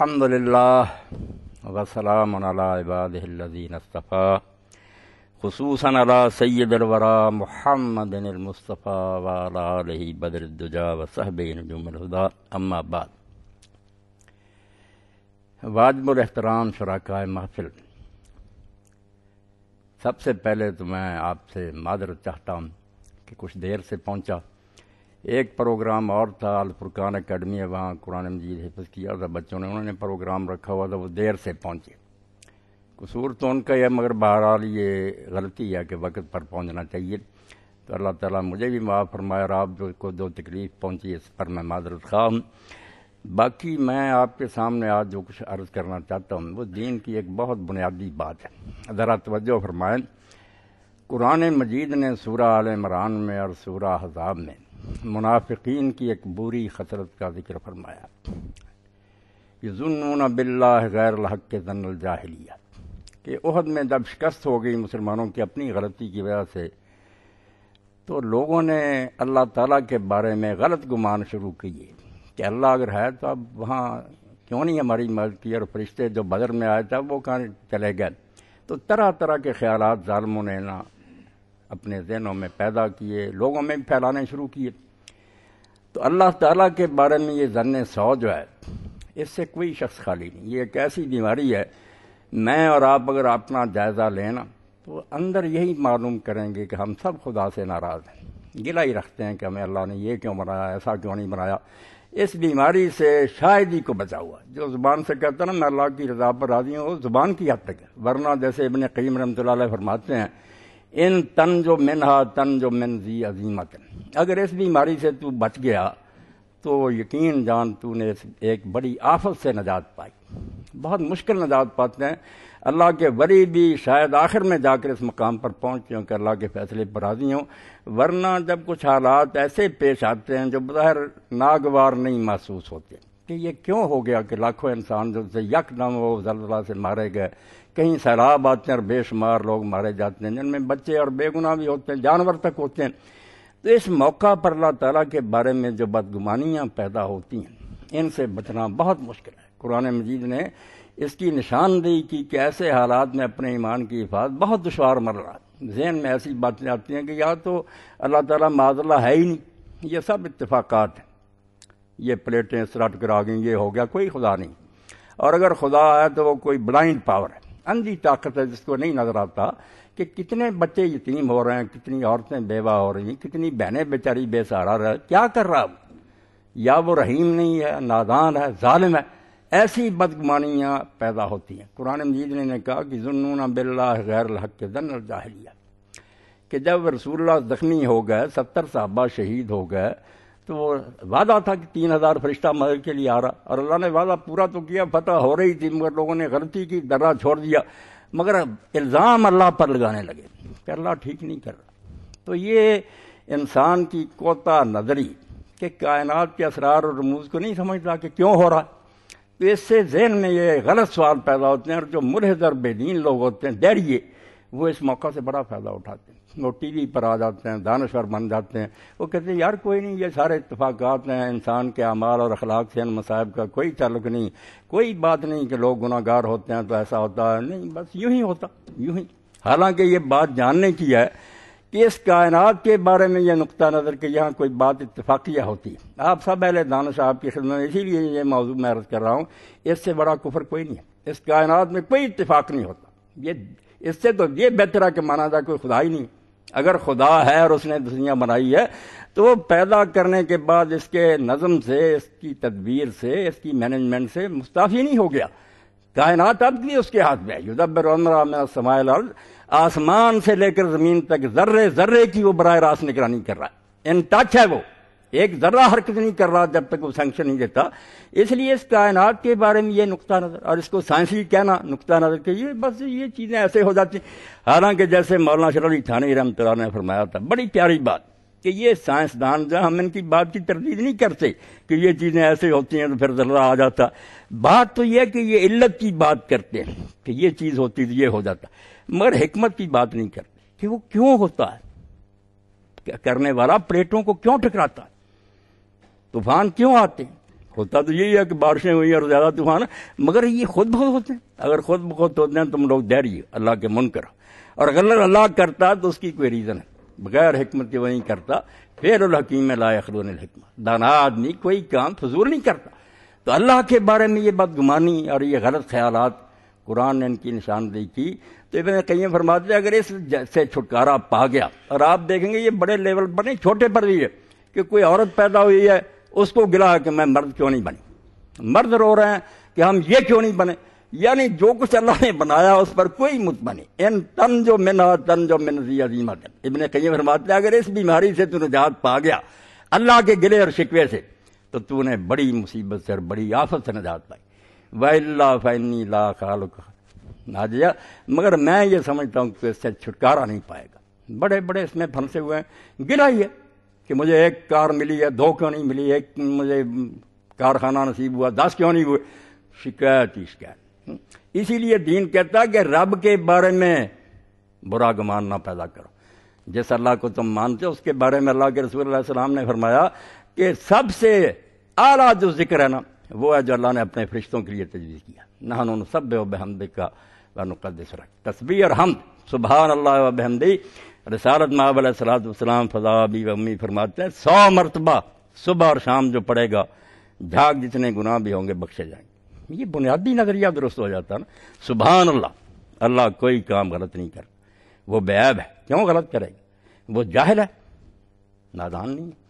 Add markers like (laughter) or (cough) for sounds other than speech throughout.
الحمد لله وسلام على عباده الذين اصطفى، خصوصا على سيد الورى محمد المصطفى وعلى آله بدر الدجى وصحبه نجوم الهدى اما بعد. واجب الاحترام شرکائے محفل۔ سب سے پہلے تو میں آپ سے معذرت چاہتا ہوں کہ کچھ دیر سے پہنچا۔ ایک پروگرام اور تھا، الفرقان اکیڈمی ہے وہاں قرآن مجید حفظ کیا تھا بچوں نے، انہوں نے پروگرام رکھا ہوا تھا، وہ دیر سے پہنچے۔ قصور تو ان کا یہ، مگر بہرحال یہ غلطی ہے کہ وقت پر پہنچنا چاہیے۔ تو اللہ تعالیٰ مجھے بھی معاف فرمایا اور آپ جو کو دو تکلیف پہنچی، اس پر میں معذرت خواہ ہوں۔ باقی میں آپ کے سامنے آج جو کچھ عرض کرنا چاہتا ہوں، وہ دین کی ایک بہت بنیادی بات ہے۔ ذرا توجہ فرمائیں۔ قرآن مجید نے سورہ عال عمران میں اور سورہ حضاب میں منافقین کی ایک بری خطرت کا ذکر فرمایا۔ یہ ظنون باللہ غیر الحق کے ذن الجاہلیہ کہ عہد میں جب شکست ہو گئی مسلمانوں کی اپنی غلطی کی وجہ سے، تو لوگوں نے اللہ تعالیٰ کے بارے میں غلط گمان شروع کیے کہ اللہ اگر ہے تو اب وہاں کیوں نہیں ہماری مدد کی اور فرشتے جو بدر میں آئے تھے وہ کہاں چلے گئے؟ تو طرح طرح کے خیالات ظالموں نے نا اپنے ذہنوں میں پیدا کیے، لوگوں میں بھی پھیلانے شروع کیے۔ تو اللہ تعالیٰ کے بارے میں یہ ذن سو جو ہے، اس سے کوئی شخص خالی نہیں۔ یہ ایک ایسی بیماری ہے، میں اور آپ اگر اپنا جائزہ لینا، تو اندر یہی معلوم کریں گے کہ ہم سب خدا سے ناراض ہیں۔ گلا ہی رکھتے ہیں کہ ہمیں اللہ نے یہ کیوں بنایا، ایسا کیوں نہیں بنایا۔ اس بیماری سے شاید ہی کو بچا ہوا جو زبان سے کہتا نا، میں اللہ کی رضا پر راضی ہوں، وہ زبان کی حد تک ہے۔ ورنہ جیسے ابن قیم رحمۃ اللہ علیہ فرماتے ہیں ان تن جو منہا تن جو من زی عظیمت اگر اس بیماری سے تو بچ گیا، تو یقین جان تو نے ایک بڑی آفت سے نجات پائی۔ بہت مشکل نجات پاتے ہیں۔ اللہ کے وری بھی شاید آخر میں جا کر اس مقام پر پہنچے ہوں کہ اللہ کے فیصلے پر راضی ہوں۔ ورنہ جب کچھ حالات ایسے پیش آتے ہیں جو بظاہر ناگوار نہیں محسوس ہوتے۔ کہ یہ کیوں ہو گیا کہ لاکھوں انسان جو سے یک دم وہ زلزلہ سے مارے گئے؟ کہیں سیلاب آتے ہیں اور بے شمار لوگ مارے جاتے ہیں، جن میں بچے اور بے گناہ بھی ہوتے ہیں، جانور تک ہوتے ہیں۔ تو اس موقع پر اللہ تعالیٰ کے بارے میں جو بدگمانیاں پیدا ہوتی ہیں، ان سے بچنا بہت مشکل ہے۔ قرآن مجید نے اس کی نشاندہی کی کہ ایسے حالات میں اپنے ایمان کی حفاظت بہت دشوار مر رہا ذہن میں ایسی باتیں آتی ہیں کہ یا تو اللہ تعالیٰ معذ اللہ ہے ہی نہیں، یہ سب اتفاقات ہیں۔ یہ پلیٹیں سرٹ کر آ گئیں، یہ ہو گیا، کوئی خدا نہیں۔ اور اگر خدا ہے تو وہ کوئی بلائنڈ پاور ہے۔ اندھی طاقت ہے جس کو نہیں نظر آتا کہ کتنے بچے یتیم ہو رہے ہیں، کتنی عورتیں بیوہ ہو رہی ہیں، کتنی بہنیں بیچاری بے سہارا رہے کیا کر رہا وہ؟ یا وہ رحیم نہیں ہے، نادان ہے، ظالم ہے۔ ایسی بدگمانیاں پیدا ہوتی ہیں۔ قرآن مجید نے کہا کہ ظنون باللہ غیر الحق کے دن الجاہلیہ۔ کہ جب رسول اللہ زخمی ہو گئے، ستر صحابہ شہید ہو گئے تو وہ وعدہ تھا کہ تین ہزار فرشتہ مدد کے لیے آ رہا اور اللہ نے وعدہ پورا تو کیا، فتح ہو رہی تھی، مگر لوگوں نے غلطی کی درا چھوڑ دیا۔ مگر الزام اللہ پر لگانے لگے کہ اللہ ٹھیک نہیں کر رہا۔ تو یہ انسان کی کوتا نظری کہ کائنات کے اسرار اور رموز کو نہیں سمجھتا کہ کیوں ہو رہا۔ تو اس سے ذہن میں یہ غلط سوال پیدا ہوتے ہیں اور جو ملحد اور بے دین لوگ ہوتے ہیں، ڈیریے، وہ اس موقع سے بڑا فائدہ اٹھاتے ہیں۔ وہ ٹی وی پر آ جاتے ہیں، دانشور بن جاتے ہیں۔ وہ کہتے ہیں، یار کوئی نہیں، یہ سارے اتفاقات ہیں، انسان کے اعمال اور اخلاق سے ان مصائب کا کوئی تعلق نہیں۔ کوئی بات نہیں کہ لوگ گناہ گار ہوتے ہیں تو ایسا ہوتا ہے۔ نہیں، بس یوں ہی ہوتا، یوں ہی۔ حالانکہ یہ بات جاننے کی ہے کہ اس کائنات کے بارے میں یہ نقطہ نظر کہ یہاں کوئی بات اتفاقیہ ہوتی۔ ہے آپ سب اہل دانش آپ کی خدمت اسی لیے یہ موضوع میں عرض کر رہا ہوں، اس سے بڑا کفر کوئی نہیں ہے۔ اس کائنات میں کوئی اتفاق نہیں ہوتا۔ یہ، اس سے تو یہ بہتر ہے کہ مانا جائے کوئی خدا ہی نہیں۔ اگر خدا ہے اور اس نے دنیا بنائی ہے، تو وہ پیدا کرنے کے بعد اس کے نظم سے، اس کی تدبیر سے، اس کی مینجمنٹ سے مستعفی نہیں ہو گیا۔ کائنات اب بھی اس کے ہاتھ میں یدبر عمرہ میں سمائل آسمان سے لے کر زمین تک ذرے ذرے کی وہ براہ راست نگرانی کر رہا ہے۔ ان ٹچ ہے وہ۔ ایک ذرہ حرکت نہیں کر رہا جب تک وہ سینکشن نہیں دیتا۔ اس لیے اس کائنات کے بارے میں یہ نقطہ نظر، اور اس کو سائنسی کہنا نقطہ نظر کہ یہ بس یہ چیزیں ایسے ہو جاتی۔ حالانکہ جیسے مولانا شر علی تھانی رحمۃ اللہ نے فرمایا تھا، بڑی پیاری بات کہ یہ سائنسدان جو ہم ان کی بات کی تردید نہیں کرتے کہ یہ چیزیں ایسے ہوتی ہیں تو پھر ذرہ آ جاتا۔ بات تو یہ کہ یہ علت کی بات کرتے ہیں کہ یہ چیز ہوتی تو یہ ہو جاتا، مگر حکمت کی بات نہیں کرتے کہ وہ کیوں ہوتا ہے؟ کرنے والا پلیٹوں کو کیوں ٹکراتا ہے طوفان کیوں آتے ہیں؟ ہوتا تو یہی ہے کہ بارشیں ہوئی اور زیادہ طوفان، مگر یہ خود بہت ہوتے ہیں۔ اگر خود بخود ہوتے ہیں تم لوگ دہری اللہ کے منکر اور اگر اللہ کرتا تو اس کی کوئی ریزن ہے۔ بغیر حکمت کے کرتا، پھر الحکیم لا خرون الحکمت دانا آدمی کوئی کام فضول نہیں کرتا۔ تو اللہ کے بارے میں یہ بات گمانی اور یہ غلط خیالات، قرآن نے ان کی نشاندہی کی تو ابن قیم فرماتے اگر اس سے چھٹکارا پا گیا، اور آپ دیکھیں گے یہ بڑے لیول پر نہیں، چھوٹے پر بھی ہے کہ کوئی عورت پیدا ہوئی ہے اس کو گلا کہ میں مرد کیوں نہیں بنی مرد رو رہے ہیں کہ ہم یہ کیوں نہیں بنے یعنی جو کچھ اللہ نے بنایا اس پر کوئی مت بنی ان تن جو منا تن جو من عظیمہ ابن قیم فرماتے اگر اس بیماری سے تو نجات پا گیا، اللہ کے گلے اور شکوے سے، تو تو نے بڑی مصیبت سے اور بڑی آفت سے نجات پائی۔ و اللہ فنی لا خالق ناجیا مگر میں یہ سمجھتا ہوں کہ اس سے چھٹکارا نہیں پائے گا۔ بڑے بڑے اس میں پھنسے ہوئے ہیں۔ گرا ہی ہے۔ کہ مجھے ایک کار ملی ہے، دو کیوں نہیں ملی ایک مجھے کارخانہ نصیب ہوا، دس کیوں نہیں ہوئے؟ شکایت ہی شکایت اسی لیے دین کہتا کہ رب کے بارے میں برا گمان نہ پیدا کرو۔ جس اللہ کو تم مانتے ہو، اس کے بارے میں اللہ کے رسول اللہ علیہ السلام نے فرمایا کہ سب سے اعلیٰ جو ذکر ہے نا، وہ ہے جو اللہ نے اپنے فرشتوں کے لیے تجویز کیا۔ نہ انہوں نے سب و بحمد کا نقدس رکھ تصویر اور حمد، سبحان اللہ و بحمدی۔ رسالت محب علیہ السلام السلام فضا بھی امی فرماتے ہیں، سو مرتبہ صبح اور شام جو پڑے گا جھاگ جتنے گناہ بھی ہوں گے، بخشے جائیں گے۔ یہ بنیادی نظریہ درست ہو جاتا ہے نا۔ سبحان اللہ اللہ کوئی کام غلط نہیں کر وہ بے عیب ہے۔ کیوں غلط کرے گا؟ وہ جاہل ہے۔ نادان نہیں ہے۔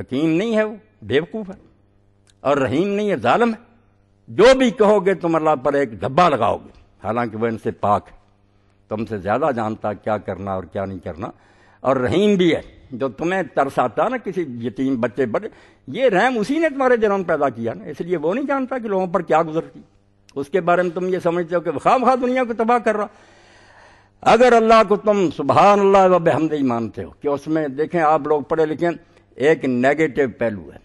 حکیم نہیں ہے وہ، بیوقوف ہے۔ اور رحیم نہیں ہے، ظالم ہے۔ جو بھی کہو گے تم اللہ پر ایک دھبا لگاؤ گے۔ حالانکہ وہ ان سے پاک ہے۔ تم سے زیادہ جانتا کیا کرنا اور کیا نہیں کرنا۔ اور رحیم بھی ہے، جو تمہیں ترس آتا نا کسی یتیم بچے بڑے، یہ رحم اسی نے تمہارے جنم پیدا کیا نا، اس لیے وہ نہیں جانتا کہ لوگوں پر کیا گزرتی۔ اس کے بارے میں تم یہ سمجھتے ہو کہ خواہ خواہ دنیا کو تباہ کر رہا۔ اگر اللہ کو تم سبحان اللہ و بحمدی مانتے ہو کہ اس میں دیکھیں آپ لوگ پڑھے لکھیں ایک نیگیٹو پہلو ہے،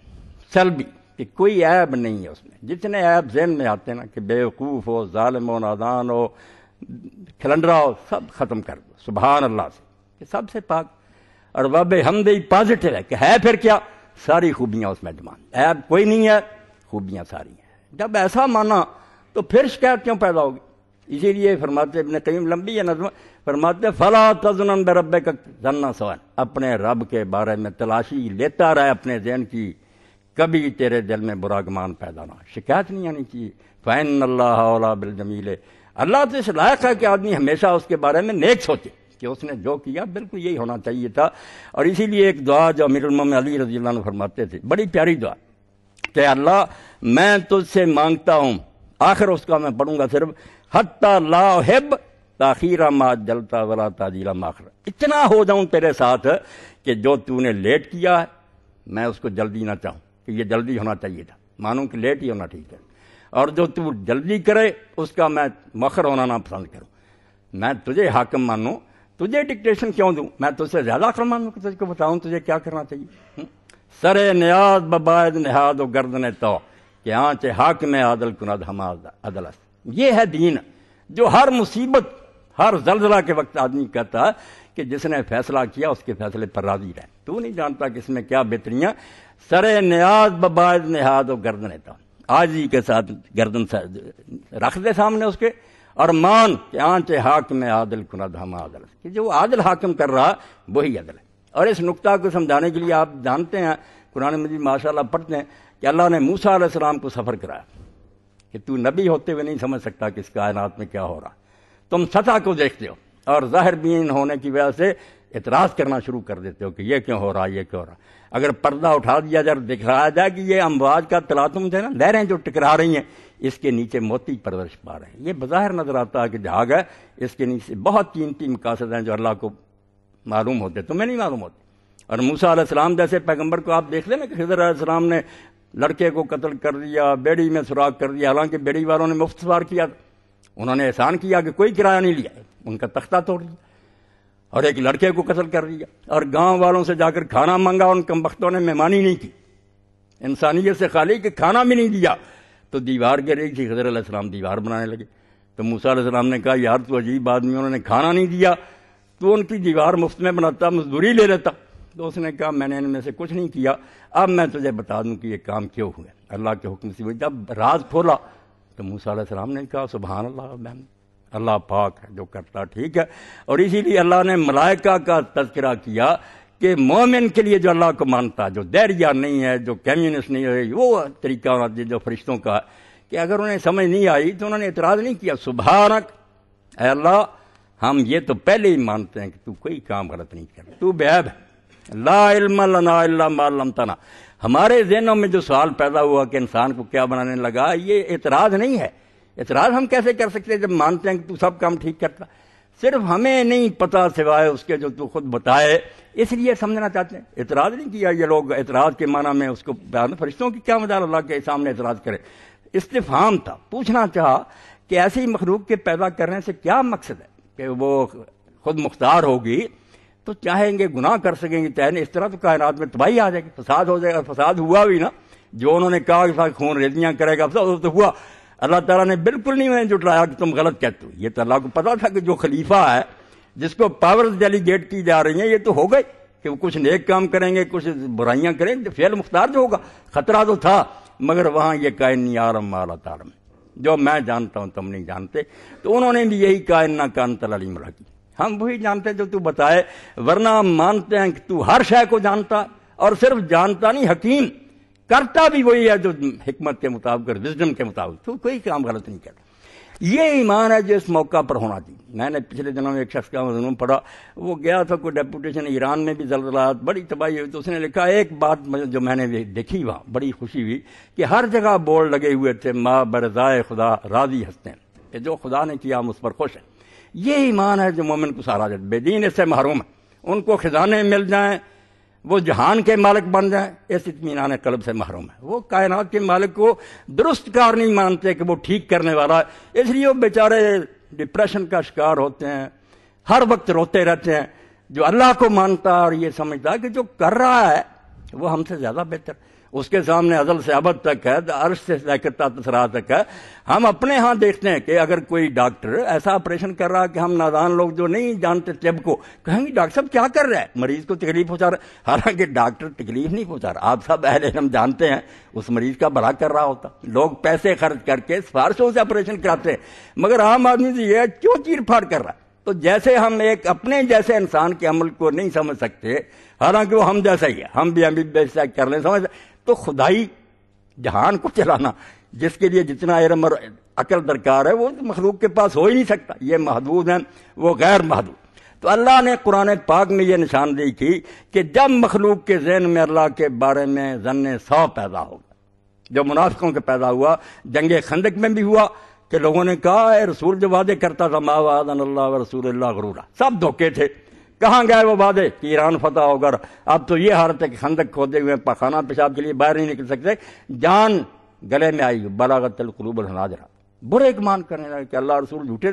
سلبی، کہ کوئی عیب نہیں ہے اس میں۔ جتنے عیب ذہن میں آتے ہیں نا کہ بیوقوف ہو، ظالم ہو، نادان ہو کھلنڈرا ہو سب ختم کر دو، سبحان اللہ سے۔ کہ سب سے پاک اور وب ہمدئی پازیٹو ہے کہ ہے پھر کیا؟ ساری خوبیاں اس میں جمع عیب کوئی نہیں ہے، خوبیاں ساری ہیں۔ جب ایسا مانا تو پھر شکایت کیوں پیدا ہوگی؟ اسی لیے فرماتے ابن قیم لمبی ہے نظم، فرماتے فلا تزن رب کا ذنا سوال اپنے رب کے بارے میں تلاشی لیتا رہے اپنے ذہن کی۔ کبھی تیرے دل میں برا گمان پیدا نہ شکایت نہیں آنی چاہیے۔ فین اللہ بل جمیل اللہ تو اس لائق ہے کہ آدمی ہمیشہ اس کے بارے میں نیک سوچے کہ اس نے جو کیا بالکل یہی ہونا چاہیے تھا اور اسی لیے ایک دعا جو امیر المم علی رضی اللہ عنہ فرماتے تھے، بڑی پیاری دعا کہ اللہ میں تجھ سے مانگتا ہوں، آخر اس کا میں پڑھوں گا صرف، حتی لا حب تاخیر ما جلتا ولا تاجیلا ماخر اتنا ہو جاؤں تیرے ساتھ کہ جو تو نے لیٹ کیا ہے، میں اس کو جلدی نہ چاہوں کہ یہ جلدی ہونا چاہیے تھا۔ مانوں کہ لیٹ ہی ہونا ٹھیک ہے۔ اور جو تو جلدی کرے، اس کا میں مخر ہونا نہ پسند کروں۔ میں تجھے حاکم مانوں، تجھے ڈکٹیشن کیوں دوں؟ میں تجھ سے زیادہ عقل مانوں کہ تجھ کو بتاؤں تجھے کیا کرنا چاہیے؟ سر نیاز بباید نہاد و گردن تو کہ آنچ حاکم عادل کناد ہم عدل یہ ہے دین، جو ہر مصیبت، ہر زلزلہ کے وقت آدمی کہتا ہے کہ جس نے فیصلہ کیا، اس کے فیصلے پر راضی رہے۔ تو نہیں جانتا کہ اس میں کیا بہتریاں۔ سر نیاز بباید نہاد و گردن تو آجی کے ساتھ گردن رکھ دے سامنے اس کے، اور مان کہ آنچ حاکم میں عادل کند ہم عادل کہ جو عادل حاکم کر رہا، وہی عدل ہے۔ اور اس نقطہ کو سمجھانے کے لیے آپ جانتے ہیں، قرآن مجید ماشاء اللہ پڑھتے ہیں کہ اللہ نے موسا علیہ السلام کو سفر کرایا۔ کہ تو نبی ہوتے ہوئے نہیں سمجھ سکتا کہ اس کائنات میں کیا ہو رہا۔ تم سطح کو دیکھتے ہو، اور ظاہر بین ہونے کی وجہ سے اعتراض کرنا شروع کر دیتے ہو کہ یہ کیوں ہو رہا، یہ کیوں ہو رہا۔ اگر پردہ اٹھا دیا جائے دکھایا جائے کہ یہ امواج کا تلاتم تھے نا، لہریں جو ٹکرا رہی ہیں، اس کے نیچے موتی پرورش پا رہے ہیں۔ یہ بظاہر نظر آتا ہے کہ جھاگ ہے، اس کے نیچے بہت قیمتی مقاصد ہیں جو اللہ کو معلوم ہوتے، تمہیں نہیں معلوم ہوتے۔ اور موسا علیہ السلام جیسے پیغمبر کو آپ دیکھ لیں نا کہ خضر علیہ السلام نے لڑکے کو قتل کر دیا، بیڑی میں سراغ کر دیا، حالانکہ بیڑی والوں نے مفت سوار کیا انہوں نے احسان کیا کہ کوئی کرایہ نہیں لیا، ان کا تختہ توڑ دیا۔ اور ایک لڑکے کو قتل کر دیا اور گاؤں والوں سے جا کر کھانا منگا، ان کم بختوں نے مہمانی نہیں کی۔ انسانیت سے خالی کہ کھانا بھی نہیں دیا۔ تو دیوار کے رہی تھی خضر علیہ السلام دیوار بنانے لگے۔ تو موسیٰ علیہ السلام نے کہا یار تو عجیب آدمی، انہوں نے کھانا نہیں دیا۔ تو ان کی دیوار مفت میں بناتا، مزدوری لے لیتا۔ تو اس نے کہا، میں نے ان میں سے کچھ نہیں کیا۔ اب میں تجھے بتا دوں کہ یہ کام کیوں ہوئے۔ اللہ کے حکم سے جب راز کھولا تو موسیٰ علیہ السلام نے کہا، سبحان اللہ بہن اللہ پاک ہے جو کرتا ٹھیک ہے۔ اور اسی لیے اللہ نے ملائکہ کا تذکرہ کیا کہ مومن کے لیے جو اللہ کو مانتا، جو دیریا نہیں ہے، جو کمیونسٹ نہیں ہے، وہ طریقہ جو فرشتوں کا کہ اگر انہیں سمجھ نہیں آئی تو انہوں نے اعتراض نہیں کیا۔ سبحانک، اے اللہ، ہم یہ تو پہلے ہی مانتے ہیں کہ تو کوئی کام غلط نہیں کر تو بیب ہے۔ لا علم لنا الا ما علمتنا۔ ہمارے ذہنوں میں جو سوال پیدا ہوا کہ انسان کو کیا بنانے لگا، یہ اعتراض نہیں ہے۔ اعتراض ہم کیسے کر سکتے ہیں جب مانتے ہیں کہ تو سب کام ٹھیک کرتا صرف ہمیں نہیں پتا سوائے اس کے جو تو خود بتائے، اس لیے سمجھنا چاہتے ہیں۔ اعتراض نہیں کیا یہ لوگ، اعتراض کے معنی میں اس کو فرشتوں کی کیا مدار اللہ کے سامنے اعتراض کرے؟ استفام تھا۔ پوچھنا چاہا کہ ایسی مخلوق کے پیدا کرنے سے کیا مقصد ہے کہ وہ خود مختار ہوگی؟ تو چاہیں گے گناہ کر سکیں گے تین اس طرح تو کائنات میں تباہی آ جائے گی۔ فساد ہو جائے گا، فساد ہوا بھی نا۔ جو انہوں نے کہا کہ خون ریزیاں کرے گا، فساد تو ہوا۔ اللہ تعالیٰ نے بالکل نہیں میں جٹلایا کہ تم غلط کہتے ہو۔ یہ تو اللہ کو پتا تھا کہ جو خلیفہ ہے، جس کو پاور ڈیلیگیٹ کی جا رہی ہیں، یہ تو ہو گئے کہ وہ کچھ نیک کام کریں گے، کچھ برائیاں کریں گے فیل مختار جو ہوگا۔ خطرہ تو تھا، مگر وہاں یہ کائن نہیں آرم مالا تارم۔ جو میں جانتا ہوں، تم نہیں جانتے۔ تو انہوں نے بھی یہی کائن نہ کان تلالی ملا کی۔ ہم وہی جانتے جو تو بتائے، ورنہ ہم مانتے ہیں کہ تو ہر شے کو جانتا اور صرف جانتا نہیں، حکیم۔ کرتا بھی وہی ہے جو حکمت کے مطابق وزڈم کے مطابق، تو کوئی کام غلط نہیں کرتا۔ یہ ایمان ہے جو اس موقع پر ہونا چاہیے۔ میں نے پچھلے دنوں میں ایک شخص کا مضمون پڑھا، وہ گیا تھا کوئی ڈیپوٹیشن ایران میں بھی زلزلات، بڑی تباہی ہوئی، تو اس نے لکھا ایک بات جو میں نے دیکھی وہاں، بڑی خوشی ہوئی کہ ہر جگہ بورڈ لگے ہوئے تھے ماں برضائے خدا راضی ہنستے ہیں کہ جو خدا نے کیا ہم اس پر خوش ہیں۔ یہ ایمان ہے جو مومن کو سارا جائے بے دین اس سے محروم ہے۔ ان کو خزانے مل جائیں وہ جہان کے مالک بن جائیں اس اطمینان قلب سے محروم ہے۔ وہ کائنات کے مالک کو درست کار نہیں مانتے کہ وہ ٹھیک کرنے والا ہے۔ اس لیے وہ بیچارے ڈپریشن کا شکار ہوتے ہیں، ہر وقت روتے رہتے ہیں۔ جو اللہ کو مانتا اور یہ سمجھتا کہ جو کر رہا ہے، وہ ہم سے زیادہ بہتر اس کے سامنے ازل سے ابد تک ہے، عرش سے لے کر تسرا تک ہے۔ ہم اپنے ہاں دیکھتے ہیں کہ اگر کوئی ڈاکٹر ایسا آپریشن کر رہا کہ ہم نادان لوگ جو نہیں جانتے طب کو، کہیں گے ڈاکٹر صاحب کیا کر رہا ہے؟ مریض کو تکلیف پہنچا رہا ہے۔ حالانکہ ڈاکٹر تکلیف نہیں پہنچا رہا۔ آپ سب اہل ہم جانتے ہیں، اس مریض کا بڑا کر رہا ہوتا۔ لوگ پیسے خرچ کر کے سفارشوں سے آپریشن کراتے ہیں۔ مگر عام آدمی سے یہ کیوں چیر پھاڑ کر رہا ہے؟ تو جیسے ہم ایک اپنے جیسے انسان کے عمل کو نہیں سمجھ سکتے، حالانکہ وہ ہم جیسا ہی ہے۔ ہم بھی ہم بھی کر لیں، سمجھ تو خدائی جہان کو چلانا، جس کے لیے جتنا علم اور عقل درکار ہے، وہ مخلوق کے پاس ہو ہی نہیں سکتا۔ یہ محدود ہیں، وہ غیر محدود۔ تو اللہ نے قرآن پاک میں یہ نشاندہی کی کہ جب مخلوق کے ذہن میں اللہ کے بارے میں ذن سو پیدا ہوگا جو منافقوں کے پیدا ہوا، جنگ خندق میں بھی ہوا، کہ لوگوں نے کہا، اے رسول جو وعدے کرتا تھا، ما وعدن اللہ و رسول اللہ غرورا۔ سب دھوکے تھے۔ کہاں گئے وہ وعدے؟ کہ ایران فتح ہوگا اب تو یہ حالت ہے کہ خندق کھودے ہوئے پخانہ پیشاب کے لیے باہر نہیں نکل سکتے۔ جان گلے میں آئی، بلاغت القلوب الحناجرہ برے گمان کرنے لگے کہ اللہ رسول جھوٹے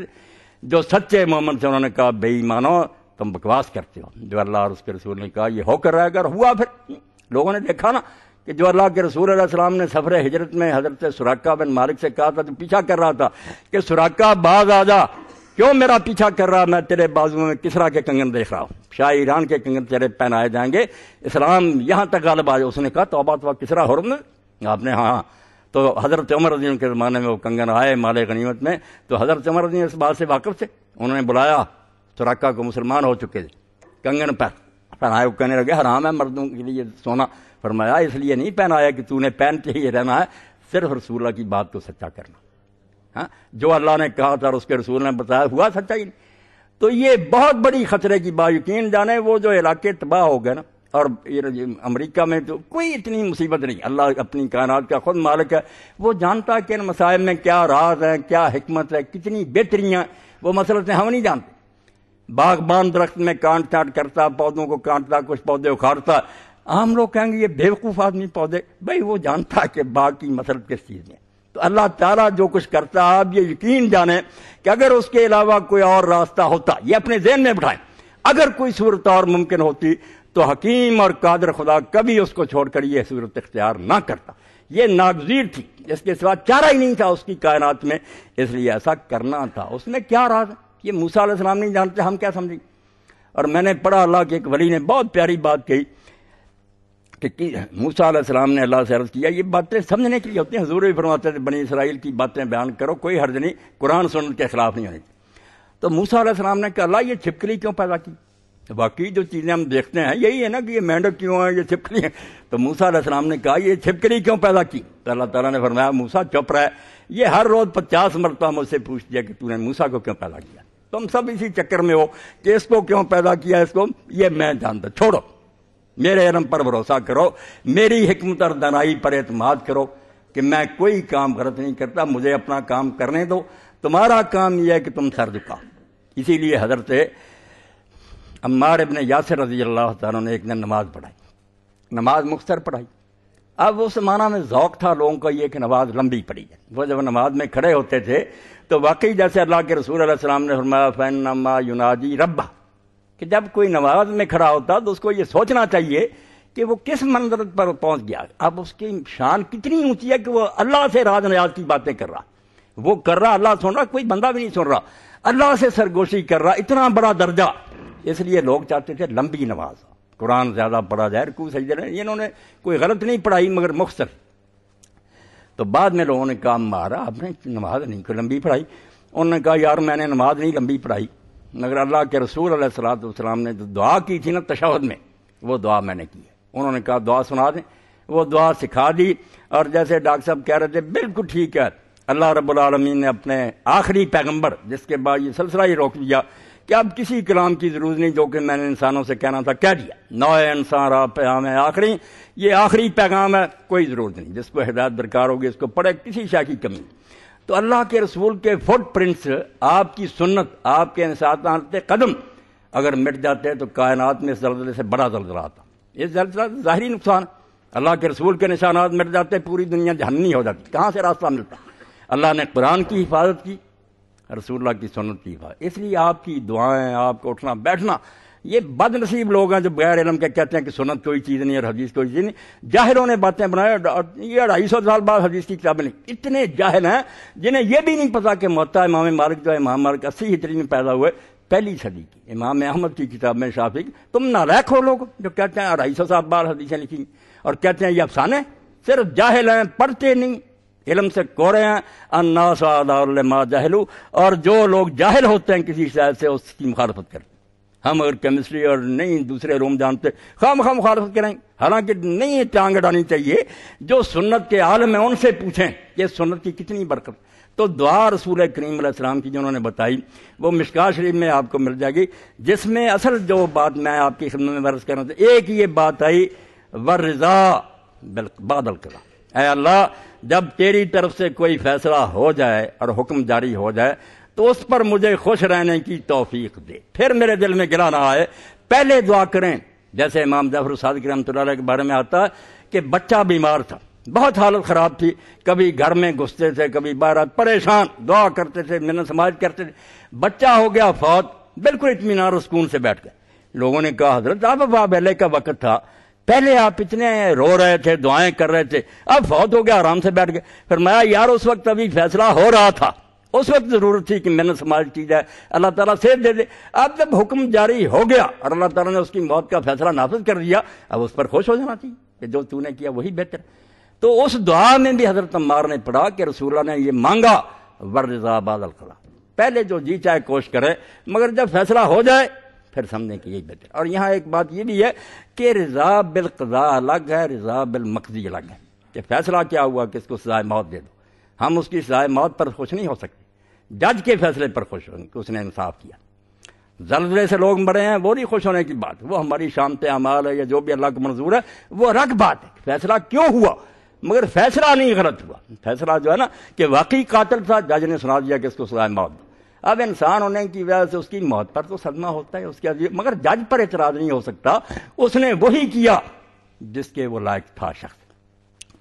جو سچے محمد سے انہوں نے کہا، بے ایمانو، تم بکواس کرتے ہو۔ جو اللہ اور اس کے رسول نے کہا، یہ ہو کر رہے گا ہوا پھر۔ لوگوں نے دیکھا نا کہ جو اللہ کے رسول علیہ السلام نے سفر ہجرت میں حضرت سراکا بن مالک سے کہا تھا، تو پیچھا کر رہا تھا کہ سراکا باز آ جا کیوں میرا پیچھا کر رہا میں تیرے بازو میں کسرا کے کنگن دیکھ رہا ہوں؟ شاہ ایران کے کنگن تیرے پہنائے جائیں گے۔ اسلام یہاں تک غالب آ اس نے کہا تو بات کسرا حرم آپ نے ہاں،, ہاں تو حضرت عمر رضی کے زمانے میں وہ کنگن آئے مال غنیمت میں۔ تو حضرت عمر رضی اس بات سے واقف تھے۔ انہوں نے بلایا سراکا کو مسلمان ہو چکے تھے۔ کنگن پر پہنائے وہ کہنے لگے، حرام ہے مردوں کے لیے سونا۔ فرمایا، اس لیے نہیں پہنایا کہ تو نے پہنتے ہی رہنا ہے۔ صرف رسول اللہ کی بات کو سچا کرنا۔ ہاں؟ جو اللہ نے کہا تھا اور اس کے رسول نے بتایا، ہوا سچا ہی نہیں تو یہ بہت بڑی خطرے کی بات، یقین جانے وہ جو علاقے تباہ ہو گئے نا، اور امریکہ میں تو کوئی اتنی مصیبت نہیں، اللہ اپنی کائنات کا خود مالک ہے۔ وہ جانتا کہ ان مسائل میں کیا راز ہے، کیا حکمت ہے، کتنی بہتریاں وہ مسئلہ ہم نہیں جانتے۔ باغبان درخت میں کانٹ چانٹ کرتا، پودوں کو کانٹتا کچھ پودے اکھاڑتا۔ عام لوگ کہیں گے یہ بیوقوف آدمی پودے، بھائی وہ جانتا کہ باغ کی مسلط کس چیز میں تو اللہ تعالیٰ جو کچھ کرتا آپ یہ یقین جانیں کہ اگر اس کے علاوہ کوئی اور راستہ ہوتا، یہ اپنے ذہن میں بٹھائیں۔ اگر کوئی صورت اور ممکن ہوتی تو حکیم اور قادر خدا کبھی اس کو چھوڑ کر یہ صورت اختیار نہ کرتا۔ یہ ناگزیر تھی، اس کے سوا چارہ ہی نہیں تھا اس کی کائنات میں۔ اس لیے ایسا کرنا تھا۔ اس میں کیا راز ہے؟ یہ موسا علیہ السلام نہیں جانتے، ہم کیا سمجھیں؟ اور میں نے پڑھا، اللہ کے ایک ولی نے بہت پیاری بات کہی۔ کہ موسا علیہ السلام نے اللہ سے عرض کیا، یہ باتیں سمجھنے کے لیے ہوتی ہیں۔ حضور بھی فرماتے تھے، بنی اسرائیل کی باتیں بیان کرو، کوئی حرج نہیں، قرآن سنت کے خلاف نہیں ہونی تو موسا علیہ السلام نے کہا، اللہ یہ چھپکلی کیوں پیدا کی؟ باقی جو چیزیں ہم دیکھتے ہیں، یہی ہے نا کہ یہ مینڈک کیوں ہے یہ چھپکلی ہے تو موسا علیہ السلام نے کہا، یہ چھپکلی کیوں پیدا کی؟ تو اللہ تعالیٰ نے فرمایا موسا چپ رہا ہے یہ ہر روز پچاس مرتبہ مجھ سے پوچھ دیا کہ تو نے موسا کو کیوں پیدا کیا؟ تم سب اسی چکر میں ہو کہ اس کو کیوں پیدا کیا؟ اس کو یہ میں جانتا، چھوڑو۔ میرے علم پر بھروسہ کرو، میری حکمت اور دنائی پر اعتماد کرو کہ میں کوئی کام غلط نہیں کرتا، مجھے اپنا کام کرنے دو۔ تمہارا کام یہ ہے کہ تم سر جھکا اسی لیے حضرت عمار ابن یاسر رضی اللہ تعالیٰ نے ایک دن نماز پڑھائی۔ نماز مختصر پڑھائی۔ اب اس معنی میں ذوق تھا لوگوں کا یہ کہ نماز لمبی پڑی ہے وہ جب نماز میں کھڑے ہوتے تھے تو واقعی جیسے اللہ کے رسول علیہ السلام نے فرمایا فین نما یوناجی ربا کہ جب کوئی نماز میں کھڑا ہوتا تو اس کو یہ سوچنا چاہیے کہ وہ کس منظر پر پہنچ گیا اب اس کی شان کتنی اونچی ہے کہ وہ اللہ سے راز نیاز کی باتیں کر رہا۔ وہ کر رہا، اللہ سن رہا، کوئی بندہ بھی نہیں سن رہا۔ اللہ سے سرگوشی کر رہا، اتنا بڑا درجہ۔ اس لیے لوگ چاہتے تھے لمبی نماز۔ قرآن زیادہ پڑھا جائے رکو سجدے رہے انہوں نے کوئی غلط نہیں پڑھائی، مگر مختصر۔ تو بعد میں لوگوں نے کام مارا آپ نے نماز نہیں، کوئی لمبی پڑھائی۔ انہوں نے کہا، یار، میں نے نماز نہیں لمبی پڑھائی۔ مگر اللہ کے رسول علیہ السلاۃ والسلام نے جو دعا کی تھی نا تشہد میں، وہ دعا میں نے کی ہے۔ انہوں نے کہا، دعا سنا دیں۔ وہ دعا سکھا دی اور جیسے ڈاکٹر صاحب کہہ رہے تھے، بالکل ٹھیک ہے۔ اللہ رب العالمین نے اپنے آخری پیغمبر، جس کے بعد یہ سلسلہ ہی روک دیا کہ اب کسی کلام کی ضرورت نہیں، جو کہ میں نے انسانوں سے کہنا تھا، کہہ دیا۔ نو انسان پیغام ہے آخری۔ یہ آخری پیغام ہے، کوئی ضرورت نہیں۔ جس کو ہدایت درکار ہوگی، اس کو پڑھے، کسی شاہ کی کمی تو اللہ کے رسول کے فٹ پرنٹس آپ کی سنت، آپ کے انسانات قدم اگر مٹ جاتے تو کائنات میں اس زلزلے سے بڑا زلزلہ آتا۔ یہ زلزلہ ظاہری نقصان اللہ کے رسول کے نشانات مٹ جاتے، پوری دنیا جہنی ہو جاتی۔ کہاں سے راستہ ملتا؟ اللہ نے قرآن کی حفاظت کی، رسول اللہ کی سنت کی حفاظت۔ اس لیے آپ کی دعائیں، آپ کو اٹھنا، بیٹھنا یہ بد نصیب لوگ ہیں جو بغیر علم کے کہتے ہیں کہ سنت کوئی چیز نہیں اور حدیث کوئی چیز نہیں۔ جاہلوں نے باتیں بنائے یہ اڑھائی سو سال بعد حدیث کی کتابیں نہیں اتنے جاہل ہیں جنہیں یہ بھی نہیں پتا کہ محتا امام مالک جو ہے، امام مالک اسی ہجری میں پیدا ہوئے، پہلی صدی کی۔ امام احمد کی کتاب میں شافی تم نہ ہو لوگ جو کہتے ہیں اڑھائی سو سال بعد حدیثیں لکھی اور کہتے ہیں یہ افسانے صرف جاہل ہیں، پڑھتے نہیں۔ علم سے کورے ہیں۔ الناس ما جاہلو۔ اور جو لوگ جاہل ہوتے ہیں کسی شاید سے، اس کی مخالفت کرتے ہم اگر کیمسٹری اور نہیں دوسرے روم جانتے خام خام مخالفت کریں۔ حالانکہ نہیں ٹانگ اڑانی چاہیے، جو سنت کے عالم ہیں ان سے پوچھیں یہ سنت کی کتنی برکت۔ تو دعا رسول کریم علیہ السلام کی جو انہوں نے بتائی، وہ مشکا شریف میں آپ کو مل جائے گی، جس میں اصل جو بات میں آپ کی خدمت میں برس کرنا تھا ایک یہ بات آئی ورزا بادل کرا اے اللہ، جب تیری طرف سے کوئی فیصلہ ہو جائے اور حکم جاری ہو جائے تو اس پر مجھے خوش رہنے کی توفیق دے۔ پھر میرے دل میں گرا نہ آئے پہلے دعا کریں۔ جیسے امام جعفر صادق رحمۃ اللہ علیہ کے بارے میں آتا ہے کہ بچہ بیمار تھا۔ بہت حالت خراب تھی۔ کبھی گھر میں گھستے تھے، کبھی باہر پریشان۔ دعا کرتے تھے محنت سماج کرتے تھے۔ بچہ ہو گیا فوت۔ بالکل اطمینان اور سکون سے بیٹھ گئے لوگوں نے کہا، حضرت آپ بابے کا وقت تھا۔ پہلے آپ اتنے رو رہے تھے، دعائیں کر رہے تھے۔ اب فوت ہو گیا، آرام سے بیٹھ گئے۔ پھر میں یار، اس وقت ابھی فیصلہ ہو رہا تھا۔ اس وقت ضرورت تھی کہ محنت سماج کی جائے۔ اللہ تعالیٰ سے دے دے۔ اب جب حکم جاری ہو گیا اور اللہ تعالیٰ نے اس کی موت کا فیصلہ نافذ کر دیا، اب اس پر خوش ہو جانا چاہیے کہ جو تو نے کیا وہی بہتر۔ تو اس دعا میں بھی حضرت عمار نے پڑھا کہ رسول اللہ نے یہ مانگا ورزا بادل خلا پہلے جو جی چاہے کوشش کرے، مگر جب فیصلہ ہو جائے، پھر سمجھنے کی یہی بہتر۔ اور یہاں ایک بات یہ بھی ہے کہ رضا بالقضاء الگ ہے، رضا بالمقضی الگ ہے۔ کہ فیصلہ کیا ہوا کہ اس کو سزائے موت دے دو۔ ہم اس کی سزائے موت پر خوش نہیں ہو سکتے۔ جج کے فیصلے پر خوش ہوں، کہ اس نے انصاف کیا۔ زلزلے سے لوگ مرے ہیں، وہ نہیں خوش ہونے کی بات۔ وہ ہماری شامت اعمال ہے، یا جو بھی اللہ کو منظور ہے، وہ رکھ بات ہے۔ فیصلہ کیوں ہوا؟ مگر فیصلہ نہیں غلط ہوا۔ فیصلہ جو ہے نا، کہ واقعی قاتل تھا، جج نے سنا دیا کہ اس کو سزائے موت دو اب انسان ہونے کی وجہ سے اس کی موت پر تو صدمہ ہوتا ہے، اس کے مگر جج پر اعتراض نہیں ہو سکتا۔ اس نے وہی کیا جس کے وہ لائق تھا شخص۔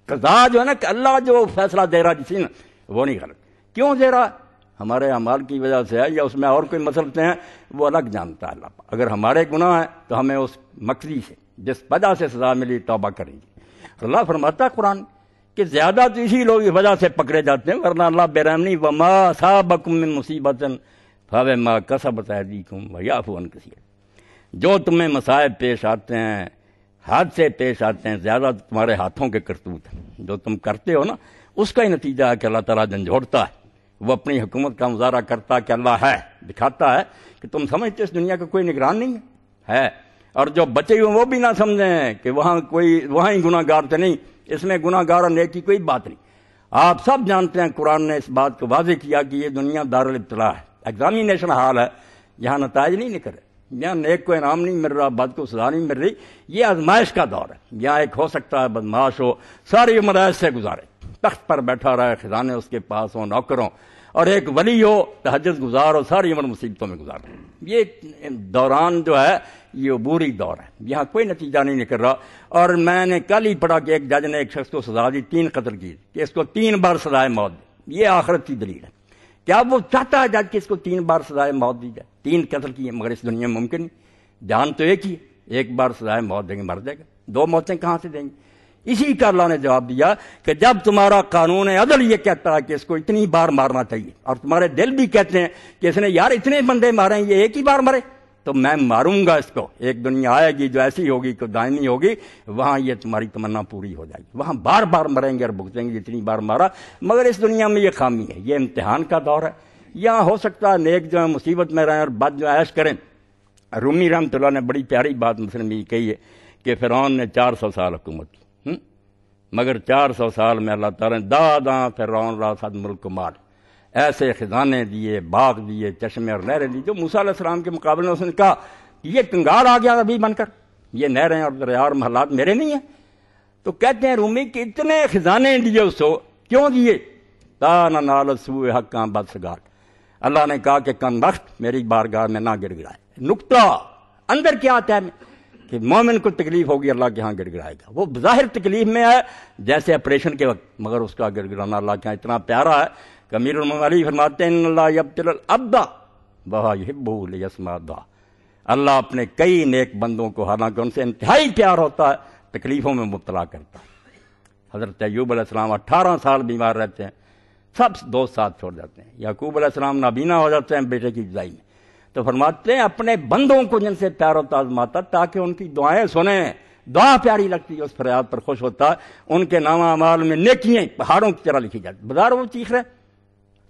قضا جو ہے نا، کہ اللہ جو فیصلہ دے رہا جسی نا، وہ نہیں غلط۔ کیوں دے رہا؟ ہمارے اعمال کی وجہ سے ہے یا اس میں اور کوئی مسلتے ہیں، وہ الگ جانتا ہے اللہ اگر ہمارے گناہ ہیں تو ہمیں اس مقصدی سے، جس وجہ سے سزا ملی، توبہ کریں گے۔ اللہ فرماتا قرآن کہ زیادہ تو اسی لوگ اس وجہ سے پکڑے جاتے ہیں، ورنہ اللہ بے رحمنی وما صابکم من مصیبت فاو ما کسبت ایدیکم ویعفو ان کثیر جو تمہیں مصائب پیش آتے ہیں حادثے پیش آتے ہیں، زیادہ تمہارے ہاتھوں کے کرتوت ہیں۔ جو تم کرتے ہو نا، اس کا ہی نتیجہ ہے کہ اللہ تعالیٰ جھنجھوڑتا ہے۔ وہ اپنی حکومت کا مظاہرہ کرتا کہ اللہ ہے، دکھاتا ہے کہ تم سمجھتے اس دنیا کا کوئی نگران نہیں ہے۔ اور جو بچے ہوئے وہ بھی نہ سمجھیں کہ وہاں کوئی، وہاں ہی گناہ گار تھے نہیں، اس میں گناہ گار اور نیکی کوئی بات نہیں۔ آپ سب جانتے ہیں قرآن نے اس بات کو واضح کیا کہ یہ دنیا دار ہے۔ ایگزامینیشن حال ہے۔ جہاں نتائج نہیں نکل رہے۔ یہاں نیک کو انعام نہیں مل رہا، بد کو سزا نہیں مل رہی۔ یہ آزمائش کا دور ہے۔ یہاں ایک ہو سکتا ہے بدماش ہو، ساری عمر ایسے گزارے۔ تخت پر بیٹھا رہا ہے، خزانے اس کے پاس ہوں نوکروں اور ایک ولی ہو تحجد گزار ہو ساری عمر مصیبتوں میں گزار یہ دوران جو ہے، یہ عبوری دور ہے۔ یہاں کوئی نتیجہ نہیں نکل رہا۔ اور میں نے کل ہی پڑھا کہ ایک جج نے ایک شخص کو سزا دی، تین قتل کی کہ اس کو تین بار سزائے موت دی۔ یہ آخرت کی دلیل ہے۔ کیا وہ چاہتا ہے جج کہ اس کو تین بار سزائے موت دی جائے؟ تین قتل کی مگر اس دنیا میں ممکن نہیں۔ جان تو ایک ہی ایک بار سزائے موت دیں گے، مر جائے گا۔ دو موتیں کہاں سے دیں گے؟ اسی کا اللہ نے جواب دیا کہ جب تمہارا قانون عدل یہ کہتا ہے کہ اس کو اتنی بار مارنا چاہیے، اور تمہارے دل بھی کہتے ہیں کہ اس نے یار اتنے بندے مارے یہ ایک ہی بار مرے، تو میں ماروں گا اس کو۔ ایک دنیا آئے گی جو ایسی ہوگی کہ دائمی ہوگی، وہاں یہ تمہاری تمنا پوری ہو جائے گی۔ وہاں بار بار مریں گے اور بھگتیں گے جتنی بار مارا، مگر اس دنیا میں یہ خامی ہے، یہ امتحان کا دور ہے۔ یہاں ہو سکتا ہے نیک جو ہے مصیبت میں رہیں اور بد جو عیش کریں۔ رومی رحمت اللہ نے بڑی پیاری بات مسلم یہ کہی ہے کہ فرعون نے چار سو سال حکومت کی۔ مگر چار سو سال میں اللہ تعالیٰ نے دا فرعون را صد ملک مار۔ ایسے خزانے دیے، باغ دیے، چشمے اور نہریں دی، جو موسیٰ علیہ السلام کے مقابلے میں اس نے کہا، یہ کنگار آ گیا ابھی بن کر۔ یہ نہریں اور دریا اور محلات میرے نہیں ہیں۔ تو کہتے ہیں رومی کہ اتنے خزانے دیے اس کو، کیوں دیے؟ تا نال سو حق کا بد اللہ نے کہا کہ کم وقت میری بارگاہ میں نہ گر گرائے۔ نقطہ۔ اندر کیا آتا ہے کہ مومن کو تکلیف ہوگی، اللہ کے ہاں گر گرائے گا۔ وہ ظاہر تکلیف میں ہے، جیسے آپریشن کے وقت، مگر اس کا گر اللہ کے ہاں اتنا پیارا ہے کہ امیر المعلی فرماتے ہیں اللہ یبتل الابدا بہا یحبو لیسما دا اللہ اپنے کئی نیک بندوں کو، حالانکہ ان سے انتہائی پیار ہوتا ہے، تکلیفوں میں مبتلا کرتا ہے۔ حضرت ایوب علیہ السلام اٹھارہ سال بیمار رہتے ہیں، سب دوست ساتھ چھوڑ جاتے ہیں۔ یعقوب علیہ السلام نابینا ہو جاتے ہیں، بیٹے کی جدائی میں۔ تو فرماتے ہیں، اپنے بندوں کو جن سے پیار ہوتا آزماتا تاکہ ان کی دعائیں سنیں۔ دعا پیاری لگتی ہے، اس فریاد پر خوش ہوتا ان کے نام امال میں نیکیاں پہاڑوں کی طرح لکھی جاتی بازار وہ چیخ رہے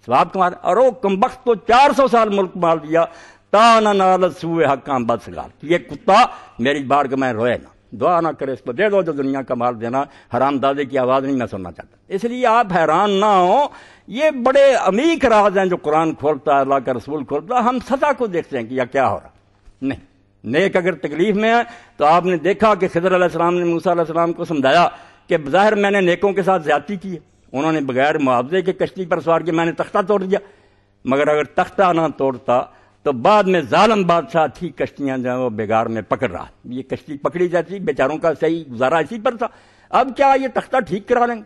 سواب تمہارے اور وہ کمبخت کو چار سو سال ملک مال دیا۔ تانا نال سوئے حکام بد سگال یہ کتا میری بار کو میں روئے نا دعا نہ کرے، اس کو دے دو، جو دنیا کا مال دینا حرام، دادے کی آواز نہیں میں سننا چاہتا۔ اس لیے آپ حیران نہ ہوں، یہ بڑے امیق راز ہیں جو قرآن کھولتا ہے، اللہ کا رسول کھولتا ہے۔ ہم سزا کو دیکھتے ہیں کہ یہ کیا ہو رہا نہیں، نیک اگر تکلیف میں ہے، تو آپ نے دیکھا کہ خضر علیہ السلام نے موسیٰ علیہ السلام کو سمجھایا کہ بظاہر میں نے نیکوں کے ساتھ زیادتی کی ہے۔ انہوں نے بغیر معاوضے کے کشتی پر سوار کیا، میں نے تختہ توڑ دیا۔ مگر اگر تختہ نہ توڑتا تو بعد میں ظالم بادشاہ تھی، کشتیاں جو وہ بیگار میں پکڑ رہا۔ یہ کشتی پکڑی جاتی، بیچاروں کا صحیح گزارا اسی پر تھا۔ اب کیا یہ تختہ ٹھیک کرا لیں؟ گے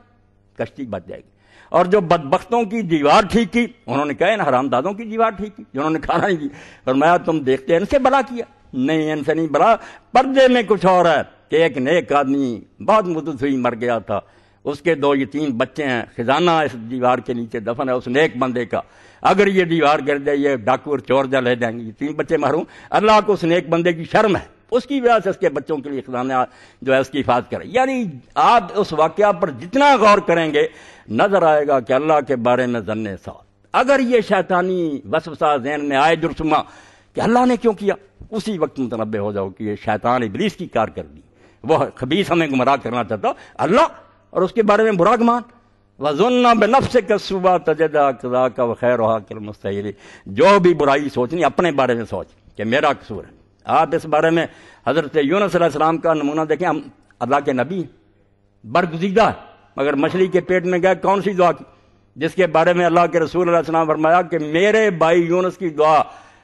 کشتی بچ جائے گی۔ اور جو بدبختوں کی دیوار ٹھیک کی، انہوں نے کہا نا حرام دادوں کی دیوار ٹھیک کی، جنہوں نے کھانا نہیں کی اور میں تم دیکھتے ان سے بلا کیا۔ نہیں، ان سے نہیں بلا۔ پردے میں کچھ اور ہے کہ ایک نیک آدمی بہت مدت ہوئی، مر گیا تھا۔ اس کے دو یتیم بچے ہیں، خزانہ اس دیوار کے نیچے دفن ہے، اس نیک بندے کا۔ اگر یہ دیوار گر جائے، یہ ڈاکو چور جا لے جائیں گے۔ یہ تین بچے محروم۔ اللہ کو اس نیک بندے کی شرم ہے۔ اس کی وجہ سے اس کے بچوں کے لیے خزانہ جو ہے، اس کی حفاظت کرے۔ یعنی آپ اس واقعہ پر جتنا غور کریں گے، نظر آئے گا کہ اللہ کے بارے میں ذن ساتھ اگر یہ شیطانی وسوسہ ذہن میں آئے، درسما، کہ اللہ نے کیوں کیا؟ اسی وقت متنبع ہو جاؤ کہ یہ شیطان ابلیس کی کار کر دی وہ خبیص ہمیں گمراہ کرنا چاہتا۔ اللہ اور اس کے بارے میں برا گمان۔ وزن بنفس کا صوبہ تجدا قضا کا خیر رہا کر مستحری جو بھی برائی سوچنی یعنی اپنے بارے میں سوچ، کہ میرا قصور ہے۔ آپ اس بارے میں حضرت یونس علیہ السلام کا نمونہ دیکھیں، ہم اللہ کے نبی برگزیدہ ہے مگر مچھلی کے پیٹ میں گئے، کون سی دعا کی؟ جس کے بارے میں اللہ کے رسول علیہ السلام فرمایا کہ میرے بھائی یونس کی دعا،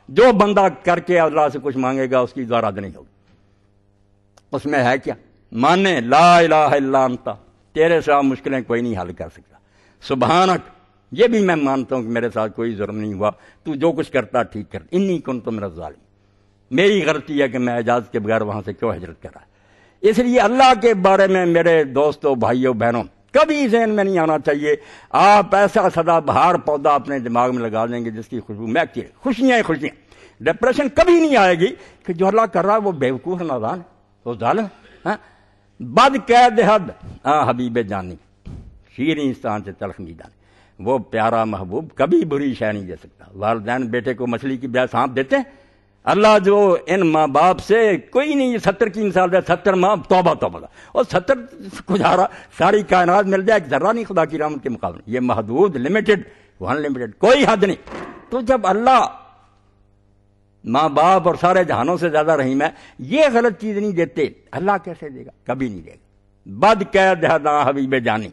جو بندہ کر کے اللہ سے کچھ مانگے گا، اس کی دعا رد نہیں ہوگی۔ اس میں ہے کیا؟ مانے لا الہ الا انتا تیرے ساتھ مشکلیں کوئی نہیں حل کر سکتا۔ سبحانک، یہ بھی میں مانتا ہوں کہ میرے ساتھ کوئی ظلم نہیں ہوا۔ تو جو کچھ کرتا ٹھیک کر۔ انی کن تو میرا ظالم میری غلطی ہے کہ میں اعجاز کے بغیر وہاں سے کیوں ہجرت کرا۔ اس لیے اللہ کے بارے میں میرے دوستوں بھائیوں بہنوں، کبھی ذہن میں نہیں آنا چاہیے۔ آپ ایسا سدا بہار پودا اپنے دماغ میں لگا دیں گے جس کی خوشبو میں خوشیاں خوشیاں۔ ڈپریشن کبھی نہیں آئے گی کہ جو اللہ کر رہا ہے وہ بیوقوف نادان وہ ظالم ہے ہاں؟ بد قید حد۔ آ، حبیب جانی، شیر انسان سے تلخ نہیں جانے وہ پیارا محبوب کبھی بری شہ نہیں دے سکتا۔ والدین بیٹے کو مچھلی کی بیا سانپ دیتے ہیں۔ اللہ جو ان ماں باپ سے کوئی نہیں، ستر کی مثال دے، ستر ماں توبہ توبہ اور ستر گزارا، ساری کائنات مل جائے، ایک ذرہ نہیں خدا کی رحمت کے مقابلے۔ یہ محدود لمیٹڈ ون لمیٹڈ کوئی حد نہیں۔ تو جب اللہ ماں باپ اور سارے جہانوں سے زیادہ رحیم ہے، یہ غلط چیز نہیں دیتے۔ اللہ کیسے دے گا؟ کبھی نہیں دے گا۔ بد قید حبیب جانی۔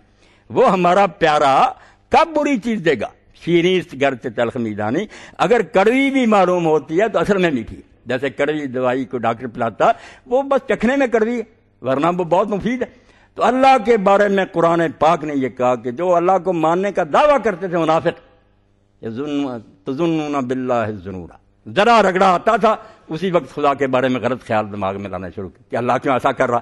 وہ ہمارا پیارا کب بری چیز دے گا؟ شیریں گھر تلخ میدانی۔ اگر کڑوی بھی معلوم ہوتی ہے تو اصل میں میٹھی۔ جیسے کڑوی دوائی کو ڈاکٹر پلاتا، وہ بس چکھنے میں کڑوی ہے، ورنہ وہ بہت مفید ہے۔ تو اللہ کے بارے میں قرآن پاک نے یہ کہا کہ جو اللہ کو ماننے کا دعویٰ کرتے تھے منافق بلّہ ضنورا ذرا رگڑا آتا تھا، اسی وقت خدا کے بارے میں غلط خیال دماغ میں لانا شروع کیا۔ کہ اللہ کیوں ایسا کر رہا؟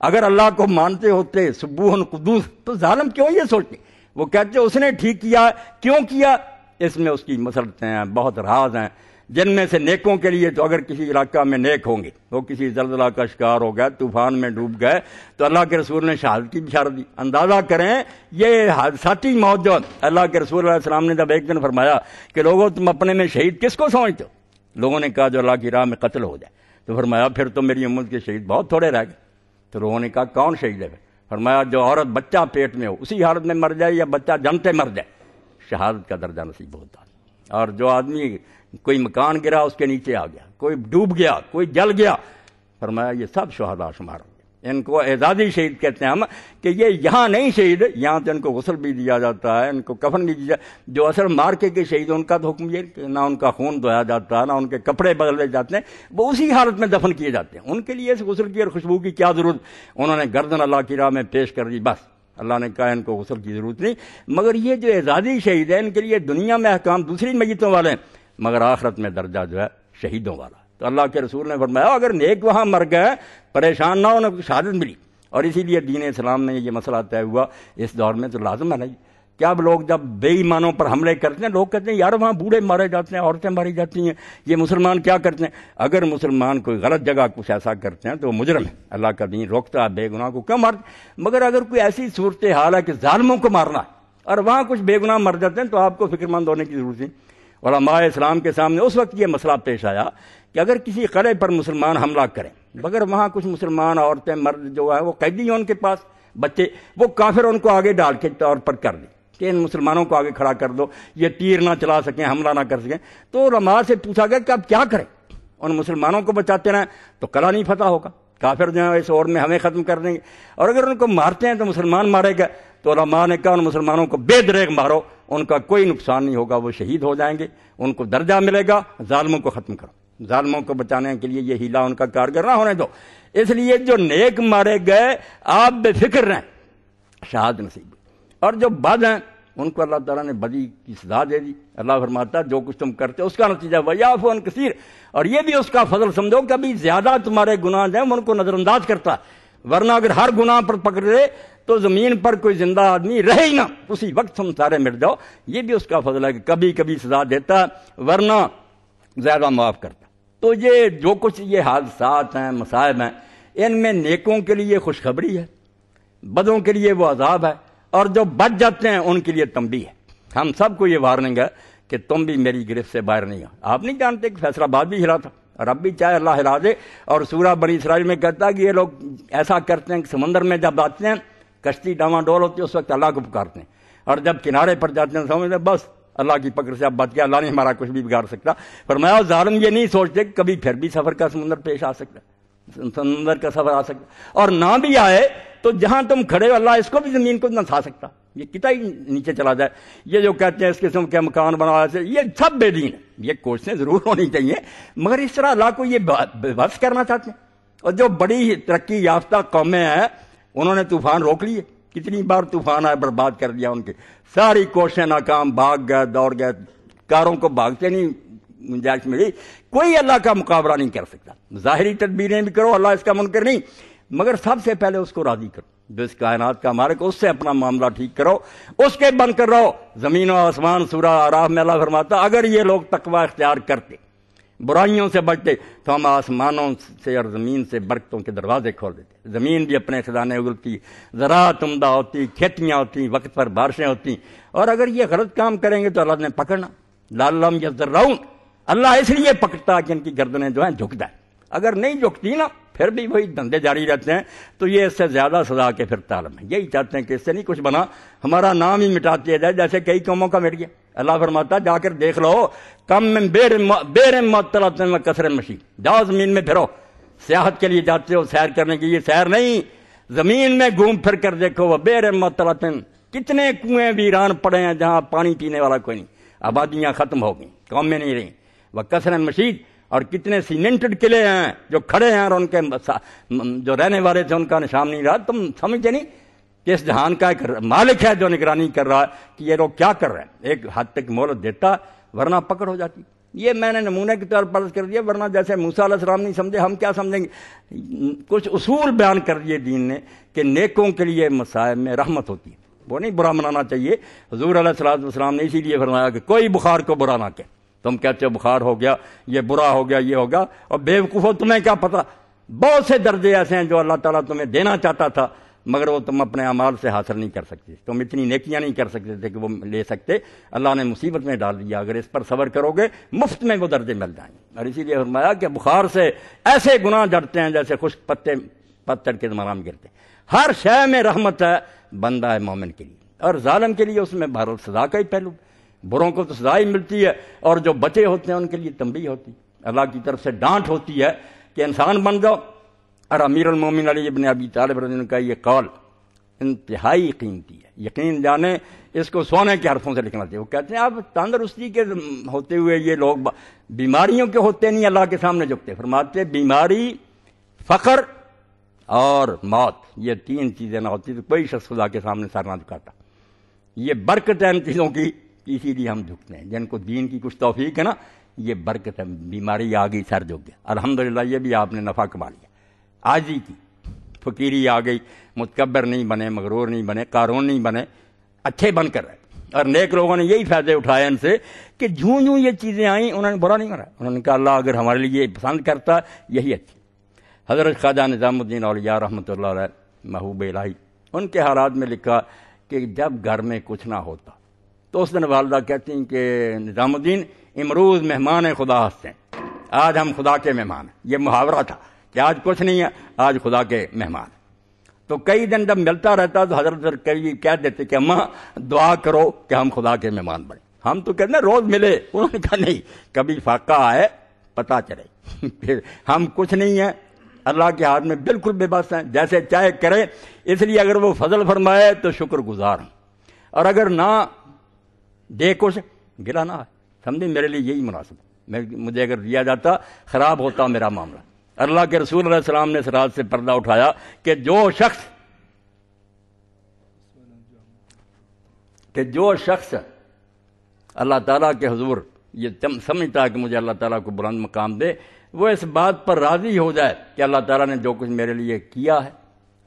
اگر اللہ کو مانتے ہوتے سبو قدوس تو ظالم کیوں یہ سوچتے؟ وہ کہتے، اس نے ٹھیک کیا، کیوں کیا؟ اس میں اس کی مسلطیں ہیں، بہت راز ہیں۔ جن میں سے نیکوں کے لیے تو اگر کسی علاقہ میں نیک ہوں گے، وہ کسی زلزلہ کا شکار ہو گئے، طوفان میں ڈوب گئے، تو اللہ کے رسول نے شہادت کی بشارت دی۔ اندازہ کریں، یہ حادثاتی موت جو اللہ کے رسول علیہ السلام نے جب ایک دن فرمایا کہ لوگوں، تم اپنے میں شہید کس کو سمجھتے ہو؟ لوگوں نے کہا جو اللہ کی راہ میں قتل ہو جائے۔ تو فرمایا، پھر تو میری امت کے شہید بہت تھوڑے رہ گئے۔ تو لوگوں نے کہا، کون شہید ہے فرمایا، جو عورت بچہ پیٹ میں ہو، اسی حالت میں مر جائے یا بچہ جنتے مر جائے؟ شہادت کا درجہ نصیب ہوتا اور جو آدمی کوئی مکان گرا، اس کے نیچے آ گیا، کوئی ڈوب گیا، کوئی جل گیا۔ فرمایا، یہ سب شہدا شمار ہو ان کو اعزازی شہید کہتے ہیں ہم کہ یہ یہاں نہیں شہید، یہاں تو ان کو غسل بھی دیا جاتا ہے، ان کو کفن بھی دیا جو اصل مارکے کے شہید ان کا تو حکم یہ کہ نہ ان کا خون دھویا جاتا ہے نہ ان کے کپڑے بدلے جاتے ہیں۔ وہ اسی حالت میں دفن کیے جاتے ہیں۔ ان کے لیے اس غسل کی اور خوشبو کی کیا ضرورت؟ انہوں نے گردن اللہ کی راہ میں پیش کر دی، بس۔ اللہ نے کہا ان کو غسل کی ضرورت نہیں۔ مگر یہ جو اعزازی شہید ہیں، ان کے لیے دنیا میں احکام دوسری میتوں والے ہیں۔ مگر آخرت میں درجہ جو ہے، شہیدوں والا۔ تو اللہ کے رسول نے فرمایا، اگر نیک وہاں مر گئے، پریشان نہ ہونا شہادت ملی۔ اور اسی لیے دین اسلام میں یہ مسئلہ طے ہوا۔ اس دور میں تو لازم ہے نہیں کیا اب لوگ جب بے ایمانوں پر حملے کرتے ہیں، لوگ کہتے ہیں، یار وہاں بوڑھے مارے جاتے ہیں، عورتیں ماری جاتی ہیں، یہ مسلمان کیا کرتے ہیں؟ اگر مسلمان کوئی غلط جگہ کچھ ایسا کرتے ہیں تو وہ مجرم ہے اللہ کا دین روکتا ہے بے گناہ کو کیوں مارتے مگر اگر کوئی ایسی صورت حال ہے کہ ظالموں کو مارنا ہے اور وہاں کچھ بے گناہ مر جاتے ہیں تو آپ کو فکر مند ہونے کی ضرورت نہیں۔ علماء اسلام کے سامنے اس وقت یہ مسئلہ پیش آیا کہ اگر کسی قلعے پر مسلمان حملہ کریں، مگر وہاں کچھ مسلمان عورتیں مرد جو ہے وہ قیدی ہیں ان کے پاس بچے، وہ کافر ان کو آگے ڈال کے طور پر کر دیں۔ کہ ان مسلمانوں کو آگے کھڑا کر دو، یہ تیر نہ چلا سکیں، حملہ نہ کر سکیں۔ تو علماء سے پوچھا گیا کہ اب کیا کریں؟ ان مسلمانوں کو بچاتے رہیں تو کلا نہیں فتح ہوگا۔ کافر جو ہے اس اور میں ہمیں ختم کر دیں گے۔ اور اگر ان کو مارتے ہیں تو مسلمان مارے گا تو علماء نے کہا، ان مسلمانوں کو بے دریغ مارو، ان کا کوئی نقصان نہیں ہوگا، وہ شہید ہو جائیں گے، ان کو درجہ ملے گا، ظالموں کو ختم کرو۔ ظالموں کو بچانے کے لیے یہ ہیلا ان کا کارگر نہ ہونے دو۔ اس لیے جو نیک مارے گئے، آپ بے فکر رہیں شہاد نصیب اور جو بد ہیں، ان کو اللہ تعالیٰ نے بدی کی سزا دے دی۔ اللہ فرماتا جو کچھ تم کرتے اس کا نتیجہ ویاف ان کثیر۔ اور یہ بھی اس کا فضل سمجھو کہ ابھی زیادہ تمہارے گناہ ہیں، ان کو نظر انداز کرتا ورنہ اگر ہر گناہ پر پکڑے تو زمین پر کوئی زندہ آدمی رہے ہی نہ۔ اسی وقت ہم سارے مٹ جاؤ۔ یہ بھی اس کا فضل ہے کہ کبھی کبھی سزا دیتا ورنہ زیادہ معاف کرتا تو یہ جو کچھ یہ حادثات ہیں، مصائب ہیں، ان میں نیکوں کے لیے خوشخبری ہے، بدوں کے لیے وہ عذاب ہے۔ اور جو بچ جاتے ہیں ان کے لیے تمبی ہے۔ ہم سب کو یہ وارننگ ہے کہ تم بھی میری گرفت سے باہر نہیں ہو۔ آپ نہیں جانتے کہ فیصلہ باد بھی ہلا تھا۔ اور اب بھی چاہے اللہ ہلا دے۔ اور سورہ بنی اسرائیل میں کہتا ہے کہ یہ لوگ ایسا کرتے ہیں کہ سمندر میں جب آتے ہیں، کشتی ڈاواں ڈول ہوتی ہے، اس وقت اللہ کو پکارتے ہیں۔ اور جب کنارے پر جاتے ہیں، سمجھتے بس اللہ کی پکڑ سے اب بچ گیا، اللہ نے ہمارا کچھ بھی بگاڑ سکتا۔ پر میں ظالم یہ نہیں سوچتے کہ کبھی پھر بھی سفر کا سمندر پیش آ سکتا۔ ہے سمندر کا سفر آ سکتا اور نہ بھی آئے تو جہاں تم کھڑے ہو، اللہ اس کو بھی زمین کو نہ کھا سکتا۔ یہ کتا ہی نیچے چلا جائے۔ یہ جو کہتے ہیں اس قسم کے مکان بنا یہ سب بے دین ہے یہ کوششیں ضرور ہونی چاہیے۔ مگر اس طرح اللہ کو یہ بس کرنا چاہتے ہیں۔ اور جو بڑی ترقی یافتہ قومیں ہیں، انہوں نے طوفان روک لیے۔ کتنی بار طوفان آئے، برباد کر دیا ان کے۔ ساری کوششیں ناکام، بھاگ گئے، دوڑ گئے۔ کاروں کو بھاگتے نہیں۔ گنجائش ملی کوئی اللہ کا مقابلہ نہیں کر سکتا۔ ظاہری تدبیریں بھی کرو، اللہ اس کا منکر نہیں۔ مگر سب سے پہلے اس کو راضی کرو۔ جو اس کائنات کا مالک، اس سے اپنا معاملہ ٹھیک کرو۔ اس کے بند کر رہو زمین و آسمان، سورہ آراف میں اللہ فرماتا، اگر یہ لوگ تقوی اختیار کرتے، برائیوں سے بچتے، تو ہم آسمانوں سے اور زمین سے برکتوں کے دروازے کھول دیتے۔ زمین بھی اپنے خزانے اگلتی زراعت عمدہ ہوتی، کھیتیاں ہوتی، وقت پر بارشیں ہوتی۔ اور اگر یہ غلط کام کریں گے تو اللہ نے پکڑنا۔ لال یا ذراؤن اللہ اس لیے پکڑتا کہ ان کی گردنیں جو ہیں جھکتا ہے۔ اگر نہیں جھکتی نا، پھر بھی وہی دھندے جاری رہتے ہیں۔ تو یہ اس سے زیادہ سزا کے پھر تعلم ہے یہی چاہتے ہیں کہ اس سے نہیں کچھ بنا۔ ہمارا نام ہی مٹا دیا جائے، جیسے کئی قوموں کا مٹ گیا۔ اللہ فرماتا جا کر دیکھ لو، کم میں بیر معطلت میں کثر مشی جاؤ زمین میں پھرو۔ سیاحت کے لیے جاتے ہو، سیر کرنے کے لیے سیر نہیں۔ زمین میں گھوم پھر کر دیکھو، وہ بیر معطلت کتنے کنویں ویران پڑے ہیں جہاں پانی پینے والا کوئی نہیں۔ آبادیاں ختم ہو گئیں قومیں نہیں رہیں وہ کثر مشید اور کتنے سیمنٹڈ قلعے ہیں جو کھڑے ہیں اور ان کے جو رہنے والے تھے ان کا نشان نہیں رہا۔ تم سمجھتے نہیں کہ اس جہان کا ایک مالک ہے جو نگرانی کر رہا ہے کہ یہ لوگ کیا کر رہے ہیں۔ ایک حد تک مہلت دیتا ورنہ پکڑ ہو جاتی۔ یہ میں نے نمونے کی طور پر کر دیا، ورنہ جیسے موسا علیہ السلام نہیں سمجھے، ہم کیا سمجھیں گے؟ کچھ اصول بیان کر دیے دین نے کہ نیکوں کے لیے مسائل میں رحمت ہوتی ہے۔ وہ نہیں برا منانا چاہیے۔ حضور علیہ السلام السلام نے اسی لیے فرمایا کہ کوئی بخار کو برا نہ کہ تم کہتے ہو بخار ہو گیا، یہ برا ہو گیا، یہ ہوگا اور بے وقوف تمہیں کیا پتا بہت سے درجے ایسے ہیں جو اللہ تعالیٰ تمہیں دینا چاہتا تھا، مگر وہ تم اپنے اعمال سے حاصل نہیں کر سکتے۔ تم اتنی نیکیاں نہیں کر سکتے تھے کہ وہ لے سکتے۔ اللہ نے مصیبت میں ڈال دیا، اگر اس پر صبر کرو گے، مفت میں وہ درجے مل جائیں۔ گے اور اسی لیے فرمایا کہ بخار سے ایسے گناہ جڑتے ہیں جیسے خشک پتے، پتھر کے زمانہ گرتے۔ ہر شے میں رحمت ہے بندہ ہے مومن کے لیے، اور ظالم کے لیے اس میں بھارت سزا کا ہی پہلو۔ بروں کو تو سزا ہی ملتی ہے اور جو بچے ہوتے ہیں ان کے لیے تنبیہ ہوتی اللہ کی طرف سے ڈانٹ ہوتی ہے کہ انسان بن جاؤ۔ اور امیر المومن علی ابن ابی طالب رضی کا یہ قول انتہائی قیمتی ہے۔ یقین جانے اس کو سونے کے حرفوں سے لکھنا چاہیے۔ وہ کہتے ہیں آپ تندرستی کے ہوتے ہوئے یہ لوگ بیماریوں کے ہوتے نہیں، اللہ کے سامنے جھکتے۔ فرماتے بیماری فخر اور موت، یہ تین چیزیں نہ ہوتی تو کوئی شخص خدا کے سامنے سر نہ جھکاتا۔ یہ برکت ہے ان چیزوں کی اسی لیے ہم جھکتے ہیں۔ جن کو دین کی کچھ توفیق ہے نا، یہ برکت ہے، بیماری آ گئی سر جھک گیا۔ الحمد یہ بھی آپ نے نفع کما لیا۔ آجی کی، فقیری آ گئی متکبر نہیں بنے، مغرور نہیں بنے، قارون نہیں بنے، اچھے بن کر رہے۔ اور نیک لوگوں نے یہی فائدے اٹھائے ان سے کہ جوں جوں یہ چیزیں آئیں، انہوں نے برا نہیں کرا۔ انہوں نے کہا، اللہ اگر ہمارے لیے پسند کرتا، یہی اچھی۔ حضرت خواجہ نظام الدین اولیاء رحمۃ اللہ علیہ، محبوب الہی، ان کے حالات میں لکھا کہ جب گھر میں کچھ نہ ہوتا تو اس دن والدہ کہتی ہیں کہ نظام الدین امروز مہمان خدا ہنستے ہیں۔ آج ہم خدا کے مہمان ہیں۔ یہ محاورہ تھا کہ آج کچھ نہیں ہے، آج خدا کے مہمان تو کئی دن جب ملتا رہتا تو حضرت کئی کہہ دیتے کہ اماں، دعا کرو کہ ہم خدا کے مہمان بنے۔ ہم تو کہتے ہیں، روز ملے۔ انہوں نے کہا، نہیں، کبھی فاقہ آئے پتا چلے۔ (laughs) پھر ہم کچھ نہیں ہیں۔ اللہ کے ہاتھ میں بالکل بے بس ہیں۔ جیسے چاہے کرے اس لیے اگر وہ فضل فرمائے تو شکر گزار ہوں۔ اور اگر نہ دے کچھ گلا نہ سمجھے میرے لیے یہی مناسب۔ میں مجھے اگر دیا جاتا، خراب ہوتا میرا معاملہ۔ اللہ کے رسول علیہ السلام نے اس رات سے پردہ اٹھایا کہ جو شخص کہ جو شخص اللہ تعالیٰ کے حضور یہ سمجھتا ہے کہ مجھے اللہ تعالیٰ کو بلند مقام دے، وہ اس بات پر راضی ہو جائے کہ اللہ تعالیٰ نے جو کچھ میرے لیے کیا ہے،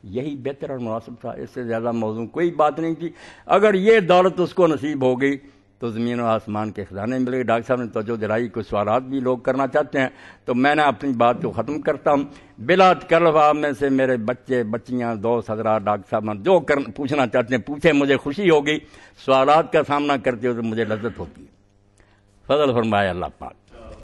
یہی بہتر اور مناسب تھا۔ اس سے زیادہ موضوع کوئی بات نہیں تھی۔ اگر یہ دولت اس کو نصیب ہو گئی تو زمین و آسمان کے خزانے ملے ڈاکٹر صاحب نے توجہ دلائی، کچھ سوالات بھی لوگ کرنا چاہتے ہیں۔ تو میں نے اپنی بات کو ختم کرتا ہوں۔ بلا کلفا میں سے میرے بچے، بچیاں، دوست، حضرات، ڈاکٹر صاحب، جو کر، پوچھنا چاہتے ہیں پوچھے مجھے خوشی ہوگی۔ سوالات کا سامنا کرتے ہو تو مجھے لذت ہوتی ہے۔ فضل فرمایا اللہ پاک۔